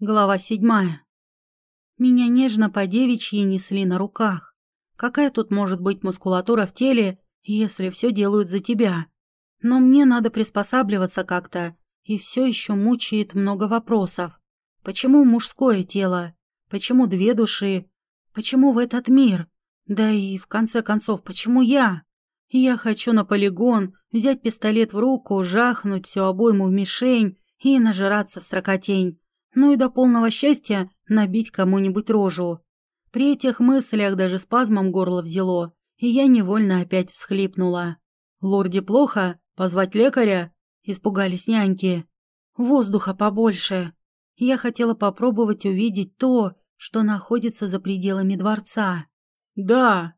Глава седьмая. Меня нежно по девичьи несли на руках. Какая тут может быть мускулатура в теле, если все делают за тебя? Но мне надо приспосабливаться как-то, и все еще мучает много вопросов. Почему мужское тело? Почему две души? Почему в этот мир? Да и, в конце концов, почему я? Я хочу на полигон, взять пистолет в руку, жахнуть всю обойму в мишень и нажираться в строкотень ну и до полного счастья набить кому-нибудь рожу. При этих мыслях даже спазмом горло взяло, и я невольно опять всхлипнула. «Лорде плохо? Позвать лекаря?» – испугались няньки. «Воздуха побольше. Я хотела попробовать увидеть то, что находится за пределами дворца». «Да».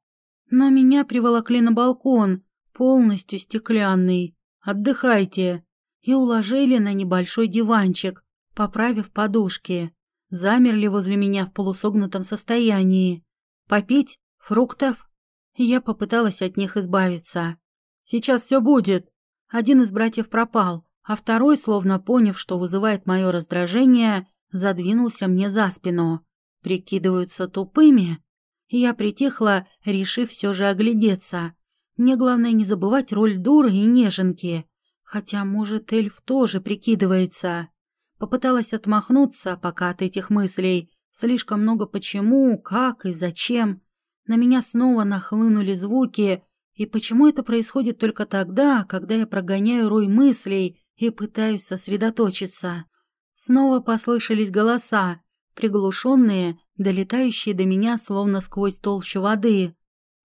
Но меня приволокли на балкон, полностью стеклянный. «Отдыхайте». И уложили на небольшой диванчик, поправив подушки. Замерли возле меня в полусогнутом состоянии. Попить? Фруктов? Я попыталась от них избавиться. «Сейчас все будет!» Один из братьев пропал, а второй, словно поняв, что вызывает мое раздражение, задвинулся мне за спину. Прикидываются тупыми? Я притихла, решив все же оглядеться. Мне главное не забывать роль дуры и неженки. Хотя, может, эльф тоже прикидывается. Попыталась отмахнуться пока от этих мыслей. Слишком много почему, как и зачем. На меня снова нахлынули звуки, и почему это происходит только тогда, когда я прогоняю рой мыслей и пытаюсь сосредоточиться. Снова послышались голоса, приглушенные, долетающие до меня словно сквозь толщу воды.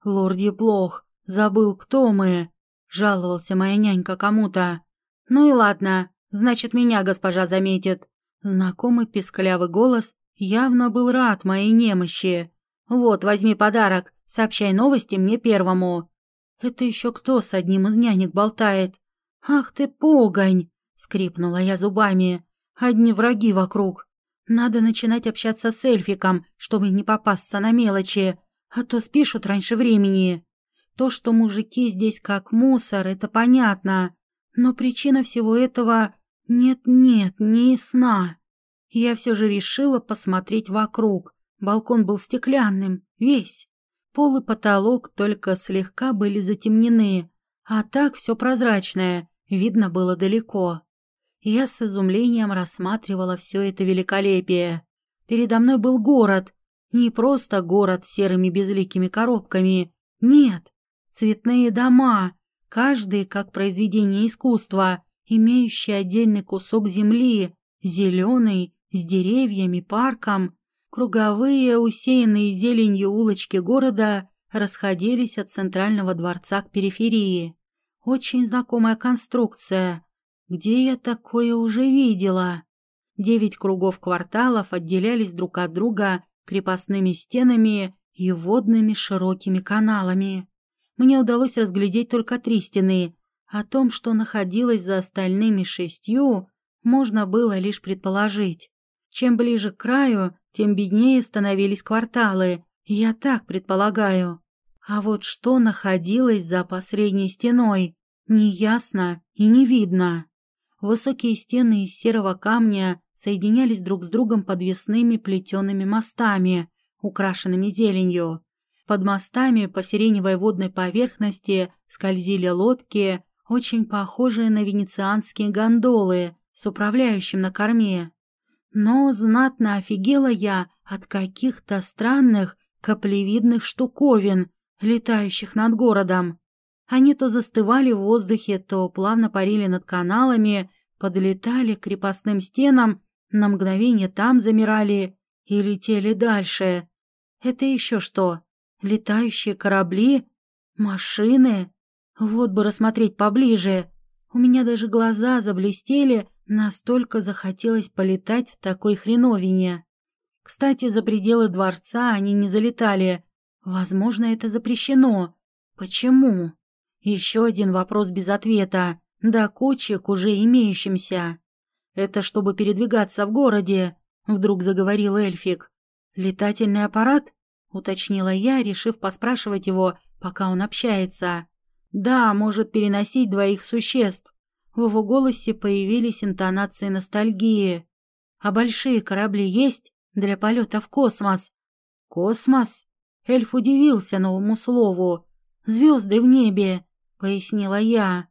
«Лорди плох, забыл, кто мы», — жаловался моя нянька кому-то. «Ну и ладно, Значит, меня госпожа заметит. Знакомый писклявый голос явно был рад моей немощи. Вот, возьми подарок, сообщай новости мне первому. Это еще кто с одним из нянек болтает? Ах ты погонь! скрипнула я зубами. Одни враги вокруг. Надо начинать общаться с эльфиком, чтобы не попасться на мелочи, а то спишут раньше времени. То, что мужики здесь как мусор, это понятно. Но причина всего этого нет-нет, не из сна. Я все же решила посмотреть вокруг. Балкон был стеклянным, весь. Пол и потолок только слегка были затемнены, а так все прозрачное, видно было далеко. Я с изумлением рассматривала все это великолепие. Передо мной был город, не просто город с серыми безликими коробками, нет, цветные дома, каждый как произведение искусства, имеющий отдельный кусок земли, зеленый, с деревьями, парком. Круговые, усеянные зеленью улочки города расходились от центрального дворца к периферии. Очень знакомая конструкция. Где я такое уже видела? Девять кругов кварталов отделялись друг от друга крепостными стенами и водными широкими каналами. Мне удалось разглядеть только три стены, о том, что находилось за остальными шестью, можно было лишь предположить. Чем ближе к краю, тем беднее становились кварталы, я так предполагаю. А вот что находилось за последней стеной, неясно и не видно. Высокие стены из серого камня соединялись друг с другом подвесными плетеными мостами, украшенными зеленью. Под мостами по сиреневой водной поверхности скользили лодки, очень похожие на венецианские гондолы с управляющим на корме. Но знатно офигела я от каких-то странных каплевидных штуковин, летающих над городом. Они то застывали в воздухе, то плавно парили над каналами, подлетали к крепостным стенам, на мгновение там замирали и летели дальше. Это еще что? Летающие корабли? Машины? Вот бы рассмотреть поближе. У меня даже глаза заблестели, настолько захотелось полетать в такой хреновине. Кстати, за пределы дворца они не залетали. Возможно, это запрещено. Почему? Еще один вопрос без ответа. Да кучи уже имеющимся. Это чтобы передвигаться в городе, вдруг заговорил эльфик. Летательный аппарат? уточнила я, решив поспрашивать его, пока он общается. Да, может переносить двоих существ. В его голосе появились интонации ностальгии. А большие корабли есть для полета в космос? Космос? Эльф удивился новому слову. Звезды в небе, пояснила я.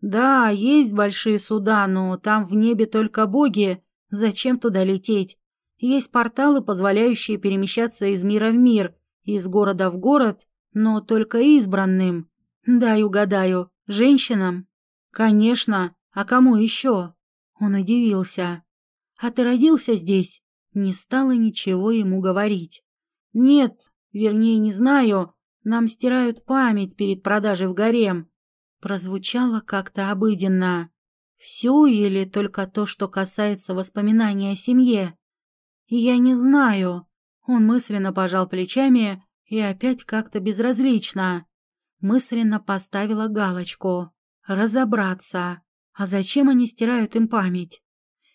Да, есть большие суда, но там в небе только боги. Зачем туда лететь? Есть порталы, позволяющие перемещаться из мира в мир, из города в город, но только избранным. Дай угадаю, женщинам? Конечно, а кому еще? Он удивился. А ты родился здесь? Не стало ничего ему говорить. Нет, вернее, не знаю. Нам стирают память перед продажей в гарем. Прозвучало как-то обыденно. Все или только то, что касается воспоминаний о семье? Я не знаю. Он мысленно пожал плечами и опять как-то безразлично. Мысленно поставила галочку. Разобраться. А зачем они стирают им память?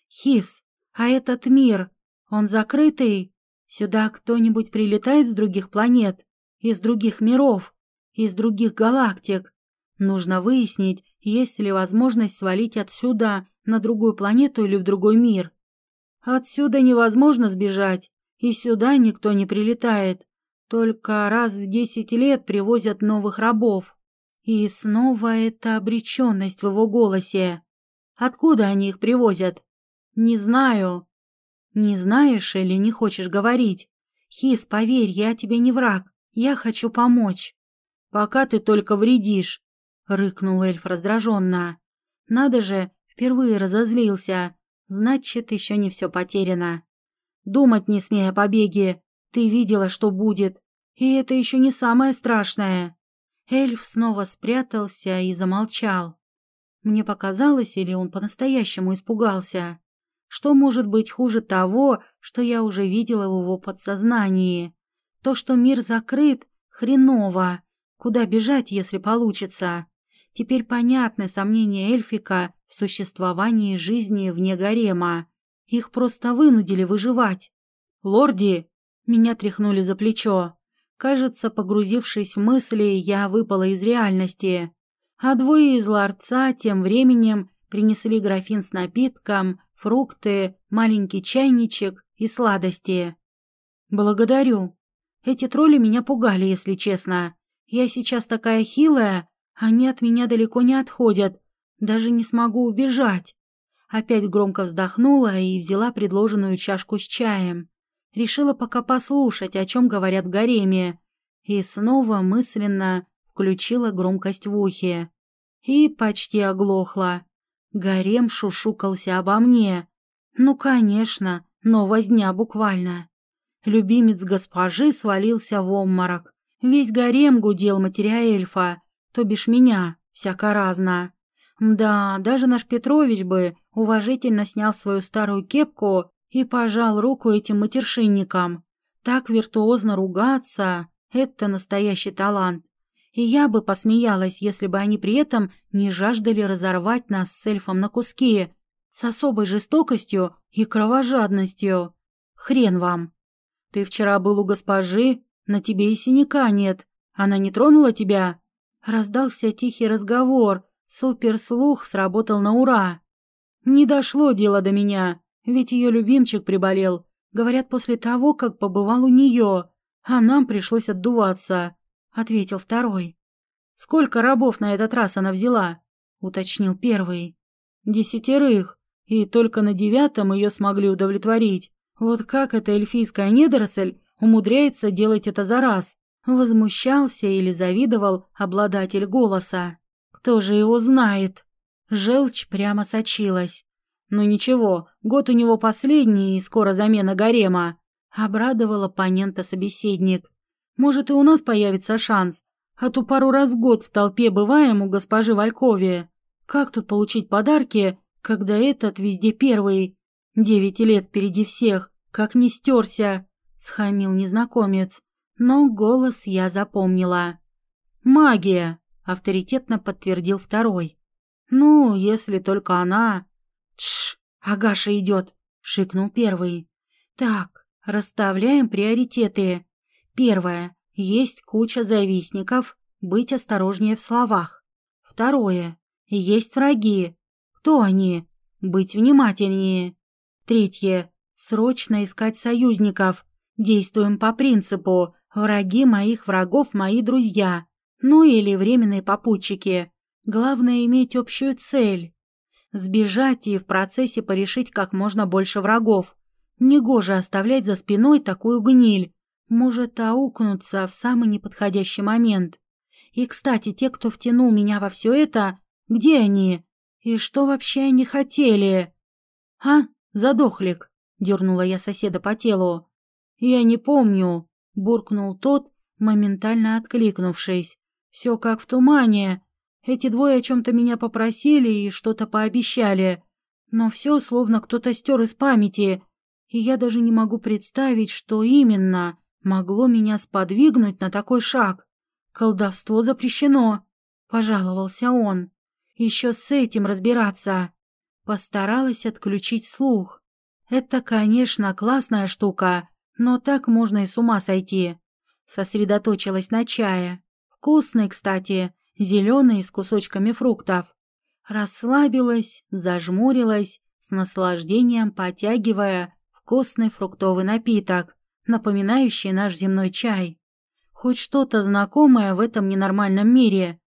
Хис, а этот мир, он закрытый? Сюда кто-нибудь прилетает с других планет? Из других миров? Из других галактик? Нужно выяснить, есть ли возможность свалить отсюда на другую планету или в другой мир. Отсюда невозможно сбежать, и сюда никто не прилетает. Только раз в десять лет привозят новых рабов. И снова эта обреченность в его голосе. Откуда они их привозят? Не знаю. Не знаешь или не хочешь говорить? Хис, поверь, я тебе не враг. Я хочу помочь. Пока ты только вредишь, рыкнул эльф раздраженно. Надо же, впервые разозлился. Значит, еще не все потеряно. Думать не смей о побеге. Ты видела, что будет. И это еще не самое страшное. Эльф снова спрятался и замолчал. Мне показалось, или он по-настоящему испугался. Что может быть хуже того, что я уже видела в его подсознании? То, что мир закрыт, хреново. Куда бежать, если получится? Теперь понятны сомнения эльфика в существовании жизни вне гарема. Их просто вынудили выживать. «Лорди!» Меня тряхнули за плечо. Кажется, погрузившись в мысли, я выпала из реальности. А двое из ларца тем временем принесли графин с напитком, фрукты, маленький чайничек и сладости. «Благодарю. Эти тролли меня пугали, если честно. Я сейчас такая хилая, они от меня далеко не отходят. Даже не смогу убежать. Опять громко вздохнула и взяла предложенную чашку с чаем. Решила пока послушать, о чем говорят в гареме. И снова мысленно включила громкость в ухе. И почти оглохла. Гарем шушукался обо мне. Ну, конечно, но возня буквально. Любимец госпожи свалился в обморок. Весь гарем гудел матеря эльфа, то бишь меня, всяко разно. Да, даже наш Петрович бы уважительно снял свою старую кепку и пожал руку этим матершинникам. Так виртуозно ругаться — это настоящий талант. И я бы посмеялась, если бы они при этом не жаждали разорвать нас с эльфом на куски, с особой жестокостью и кровожадностью. Хрен вам. Ты вчера был у госпожи, на тебе и синяка нет. Она не тронула тебя? Раздался тихий разговор. Суперслух сработал на ура. Не дошло дело до меня, ведь ее любимчик приболел. Говорят, после того, как побывал у нее. А нам пришлось отдуваться, ответил второй. Сколько рабов на этот раз она взяла? уточнил первый. Десятерых, и только на девятом ее смогли удовлетворить. Вот как эта эльфийская недоросль умудряется делать это за раз? Возмущался или завидовал обладатель голоса. Кто же его знает? Желчь прямо сочилась. Ну ничего, год у него последний и скоро замена гарема. Обрадовал оппонента собеседник. Может и у нас появится шанс. А то пару раз в год в толпе бываем у госпожи Валькови. Как тут получить подарки, когда этот везде первый? Девять лет впереди всех, как не стерся, схамил незнакомец но голос я запомнила. «Магия!» — авторитетно подтвердил второй. «Ну, если только она...» «Тш! Агаша идет!» — шикнул первый. «Так, расставляем приоритеты. Первое. Есть куча завистников. Быть осторожнее в словах. Второе. Есть враги. Кто они? Быть внимательнее. Третье. Срочно искать союзников. Действуем по принципу «враги моих врагов – мои друзья». Ну или временные попутчики. Главное иметь общую цель. Сбежать и в процессе порешить как можно больше врагов. Негоже оставлять за спиной такую гниль. Может аукнуться в самый неподходящий момент. И, кстати, те, кто втянул меня во все это, где они? И что вообще они хотели? А, задохлик, дернула я соседа по телу. Я не помню, буркнул тот, моментально откликнувшись. Все как в тумане. Эти двое о чем-то меня попросили и что-то пообещали. Но все словно кто-то стер из памяти, и я даже не могу представить, что именно могло меня сподвигнуть на такой шаг. Колдовство запрещено, пожаловался он. Еще с этим разбираться. Постаралась отключить слух. Это, конечно, классная штука, но так можно и с ума сойти. Сосредоточилась на чае. Вкусный, кстати, зеленый с кусочками фруктов. Расслабилась, зажмурилась, с наслаждением потягивая вкусный фруктовый напиток, напоминающий наш земной чай. Хоть что-то знакомое в этом ненормальном мире.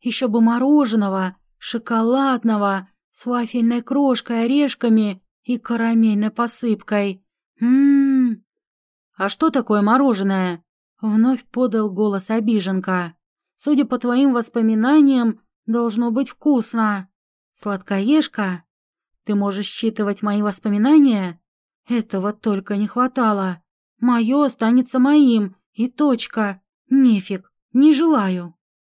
Еще бы мороженого, шоколадного, с вафельной крошкой, орешками и карамельной посыпкой. Ммм. А что такое мороженое? Вновь подал голос обиженка. Судя по твоим воспоминаниям, должно быть вкусно. Сладкоежка? Ты можешь считывать мои воспоминания? Этого только не хватало. Мое останется моим, и точка. Нефиг, не желаю.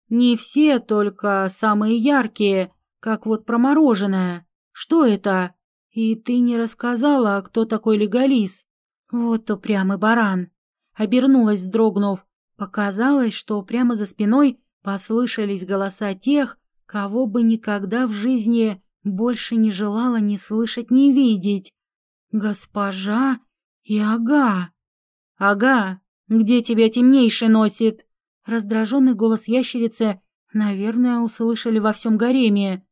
Не все, только самые яркие, как вот про мороженое. Что это? И ты не рассказала, кто такой легализ. Вот упрямый баран. Обернулась, вздрогнув. Показалось, что прямо за спиной послышались голоса тех, кого бы никогда в жизни больше не желала ни слышать, ни видеть. Госпожа и ага. Ага, где тебя темнейший носит? Раздраженный голос ящерицы, наверное, услышали во всем гареме.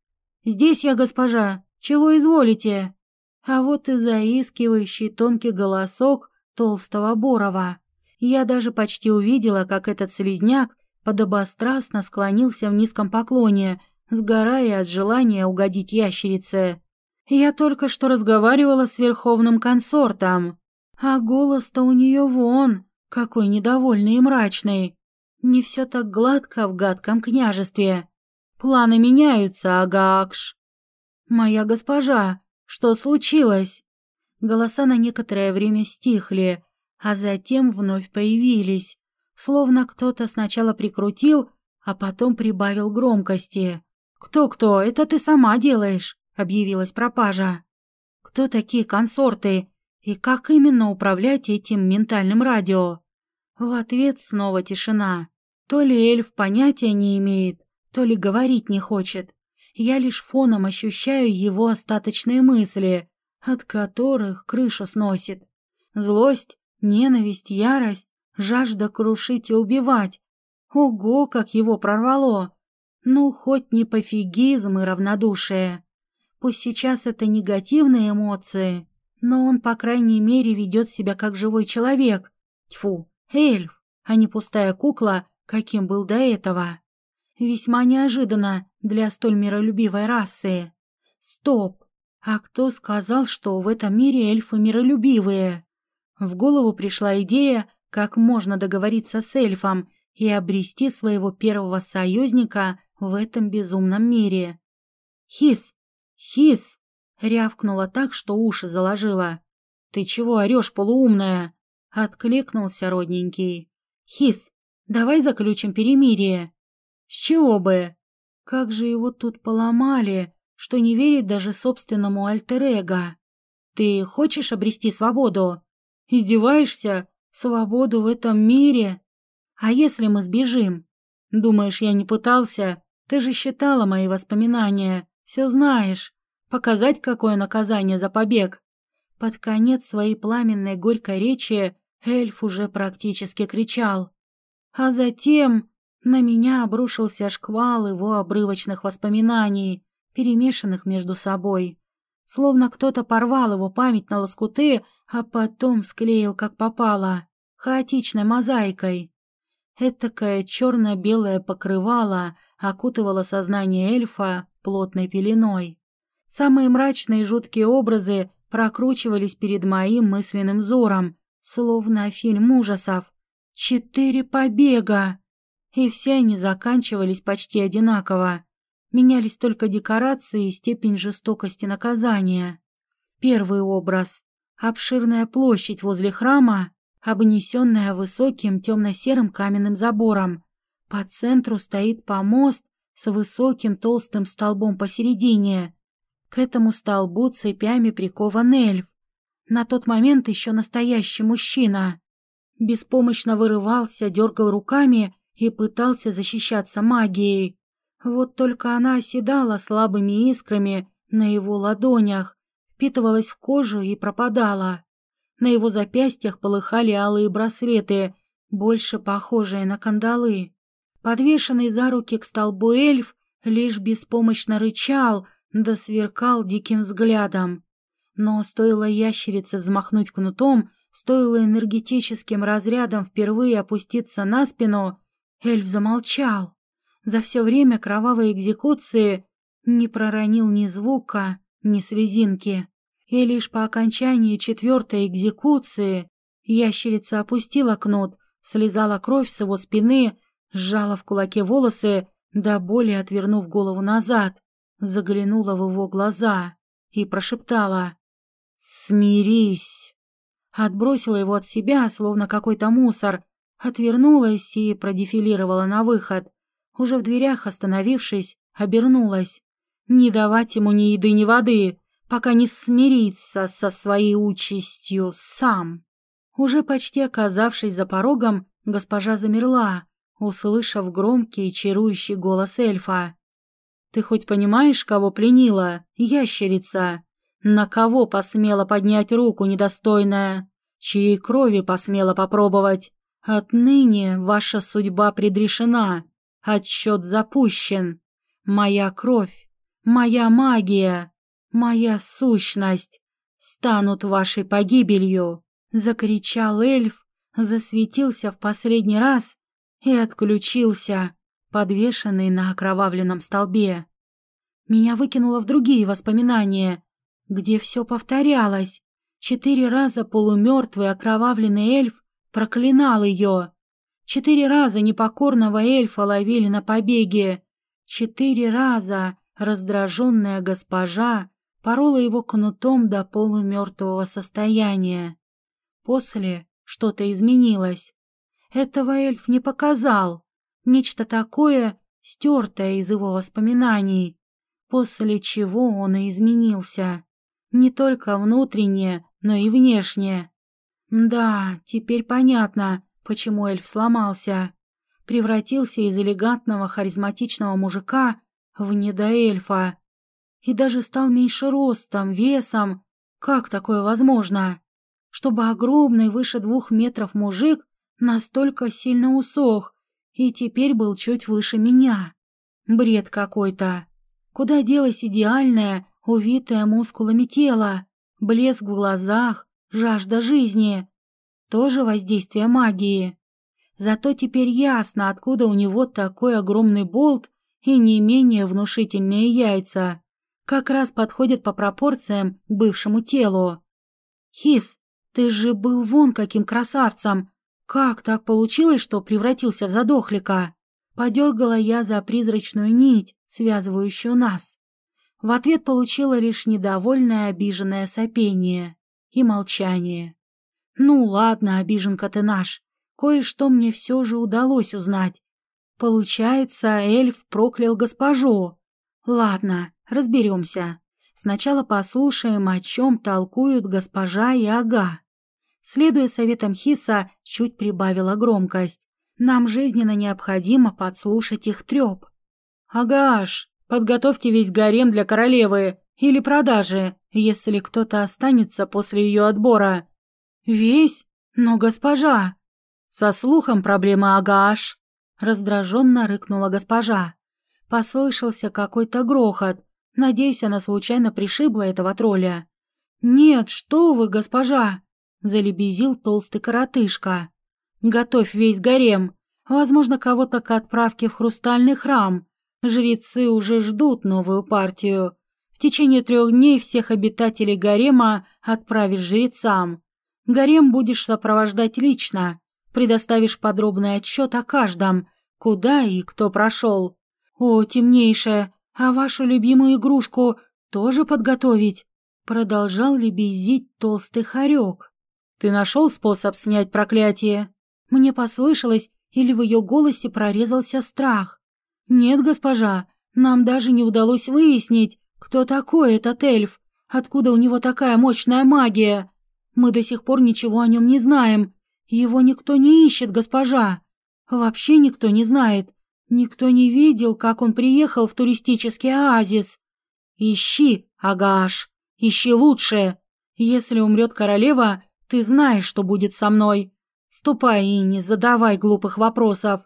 «Здесь я, госпожа. Чего изволите?» А вот и заискивающий тонкий голосок толстого Борова. Я даже почти увидела, как этот слезняк подобострастно склонился в низком поклоне, сгорая от желания угодить ящерице. Я только что разговаривала с верховным консортом, а голос-то у нее вон, какой недовольный и мрачный. Не все так гладко в гадком княжестве. Планы меняются, Агакш. Моя госпожа, что случилось? Голоса на некоторое время стихли, а затем вновь появились, словно кто-то сначала прикрутил, а потом прибавил громкости. «Кто-кто? Это ты сама делаешь», — объявилась пропажа. «Кто такие консорты? И как именно управлять этим ментальным радио?» В ответ снова тишина. То ли эльф понятия не имеет, то ли говорить не хочет. Я лишь фоном ощущаю его остаточные мысли, от которых крышу сносит. Злость, ненависть, ярость, жажда крушить и убивать. Ого, как его прорвало! Ну, хоть не пофигизм и равнодушие. Пусть сейчас это негативные эмоции, но он, по крайней мере, ведет себя как живой человек. Тьфу, эльф, а не пустая кукла, каким был до этого. Весьма неожиданно для столь миролюбивой расы. Стоп! А кто сказал, что в этом мире эльфы миролюбивые? В голову пришла идея, как можно договориться с эльфом и обрести своего первого союзника в этом безумном мире. «Хис! Хис!» — рявкнула так, что уши заложила. «Ты чего орешь, полуумная?» — откликнулся родненький. «Хис, Давай заключим перемирие. С чего бы? Как же его тут поломали, что не верит даже собственному альтер-эго. Ты хочешь обрести свободу? Издеваешься? Свободу в этом мире? А если мы сбежим? Думаешь, я не пытался? Ты же считала мои воспоминания. Все знаешь. Показать, какое наказание за побег. Под конец своей пламенной горькой речи эльф уже практически кричал. А затем на меня обрушился шквал его обрывочных воспоминаний, перемешанных между собой. Словно кто-то порвал его память на лоскуты, а потом склеил как попало, хаотичной мозаикой. Этакое черно-белое покрывало окутывало сознание эльфа плотной пеленой. Самые мрачные и жуткие образы прокручивались перед моим мысленным взором, словно фильм ужасов. Четыре побега! И все они заканчивались почти одинаково. Менялись только декорации и степень жестокости наказания. Первый образ. Обширная площадь возле храма, обнесенная высоким темно-серым каменным забором. По центру стоит помост с высоким толстым столбом посередине. К этому столбу цепями прикован эльф. На тот момент еще настоящий мужчина. Беспомощно вырывался, дергал руками и пытался защищаться магией. Вот только она оседала слабыми искрами на его ладонях, впитывалась в кожу и пропадала. На его запястьях полыхали алые браслеты, больше похожие на кандалы. Подвешенный за руки к столбу эльф лишь беспомощно рычал, да сверкал диким взглядом. Но стоило ящерице взмахнуть кнутом, стоило энергетическим разрядом впервые опуститься на спину, эльф замолчал за все время кровавой экзекуции не проронил ни звука, ни слезинки. И лишь по окончании четвертой экзекуции ящерица опустила кнут, слезала кровь с его спины, сжала в кулаке волосы, до боли отвернув голову назад, заглянула в его глаза и прошептала «Смирись!». Отбросила его от себя, словно какой-то мусор, отвернулась и продефилировала на выход уже в дверях остановившись, обернулась. Не давать ему ни еды, ни воды, пока не смирится со своей участью сам. Уже почти оказавшись за порогом, госпожа замерла, услышав громкий и чарующий голос эльфа. «Ты хоть понимаешь, кого пленила, ящерица? На кого посмела поднять руку недостойная? Чьей крови посмела попробовать? Отныне ваша судьба предрешена. Отсчет запущен. Моя кровь, моя магия, моя сущность станут вашей погибелью!» Закричал эльф, засветился в последний раз и отключился, подвешенный на окровавленном столбе. Меня выкинуло в другие воспоминания, где все повторялось. Четыре раза полумертвый окровавленный эльф проклинал ее. Четыре раза непокорного эльфа ловили на побеге. Четыре раза раздраженная госпожа порола его кнутом до полумертвого состояния. После что-то изменилось. Этого эльф не показал. Нечто такое, стертое из его воспоминаний, после чего он и изменился. Не только внутренне, но и внешне. Да, теперь понятно, почему эльф сломался. Превратился из элегантного харизматичного мужика в недоэльфа. И даже стал меньше ростом, весом. Как такое возможно? Чтобы огромный, выше двух метров мужик настолько сильно усох и теперь был чуть выше меня. Бред какой-то. Куда делось идеальное, увитое мускулами тело, блеск в глазах, жажда жизни? Тоже воздействие магии. Зато теперь ясно, откуда у него такой огромный болт и не менее внушительные яйца. Как раз подходят по пропорциям к бывшему телу. Хис, ты же был вон каким красавцем. Как так получилось, что превратился в задохлика? Подергала я за призрачную нить, связывающую нас. В ответ получила лишь недовольное обиженное сопение и молчание. Ну ладно, обиженка ты наш. Кое-что мне все же удалось узнать. Получается, эльф проклял госпожу. Ладно, разберемся. Сначала послушаем, о чем толкуют госпожа и ага. Следуя советам Хиса, чуть прибавила громкость. Нам жизненно необходимо подслушать их треп. Агаш, подготовьте весь гарем для королевы или продажи, если кто-то останется после ее отбора. «Весь? Но госпожа!» «Со слухом проблема, Агаш!» Раздраженно рыкнула госпожа. Послышался какой-то грохот. Надеюсь, она случайно пришибла этого тролля. «Нет, что вы, госпожа!» — залебезил толстый коротышка. «Готовь весь гарем. Возможно, кого-то к отправке в хрустальный храм. Жрецы уже ждут новую партию. В течение трех дней всех обитателей гарема отправишь жрецам. Гарем будешь сопровождать лично. Предоставишь подробный отчет о каждом, куда и кто прошел. О, темнейшая, а вашу любимую игрушку тоже подготовить?» Продолжал лебезить толстый хорек. «Ты нашел способ снять проклятие?» Мне послышалось, или в ее голосе прорезался страх. «Нет, госпожа, нам даже не удалось выяснить, кто такой этот эльф, откуда у него такая мощная магия. Мы до сих пор ничего о нем не знаем. Его никто не ищет, госпожа. Вообще никто не знает. Никто не видел, как он приехал в туристический оазис. Ищи, Агаш, ищи лучшее. Если умрет королева, ты знаешь, что будет со мной. Ступай и не задавай глупых вопросов.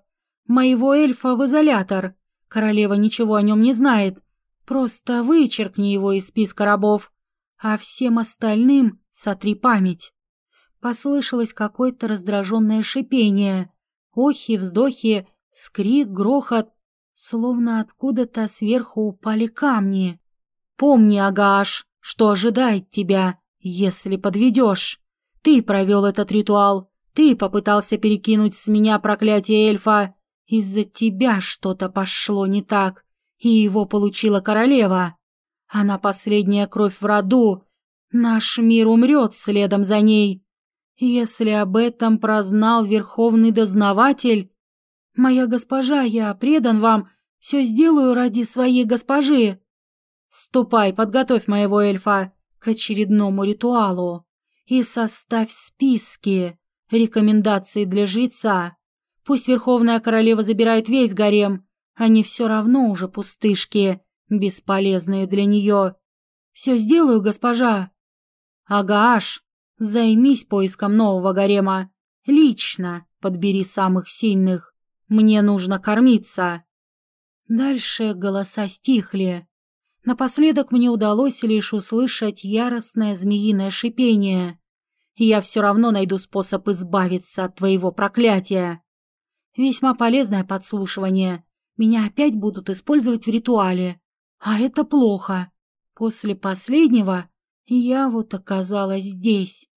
Моего эльфа в изолятор. Королева ничего о нем не знает. Просто вычеркни его из списка рабов. А всем остальным сотри память. Послышалось какое-то раздраженное шипение. Охи, вздохи, скрик, грохот. Словно откуда-то сверху упали камни. Помни, Агаш, что ожидает тебя, если подведешь. Ты провел этот ритуал. Ты попытался перекинуть с меня проклятие эльфа. Из-за тебя что-то пошло не так, и его получила королева. Она последняя кровь в роду. Наш мир умрет следом за ней. Если об этом прознал верховный дознаватель... Моя госпожа, я предан вам, все сделаю ради своей госпожи. Ступай, подготовь моего эльфа к очередному ритуалу и составь списки рекомендаций для жреца. Пусть Верховная Королева забирает весь гарем, они все равно уже пустышки, бесполезные для нее. Все сделаю, госпожа. Агааш, займись поиском нового гарема. Лично подбери самых сильных. Мне нужно кормиться. Дальше голоса стихли. Напоследок мне удалось лишь услышать яростное змеиное шипение. Я все равно найду способ избавиться от твоего проклятия. Весьма полезное подслушивание. Меня опять будут использовать в ритуале. А это плохо. После последнего я вот оказалась здесь.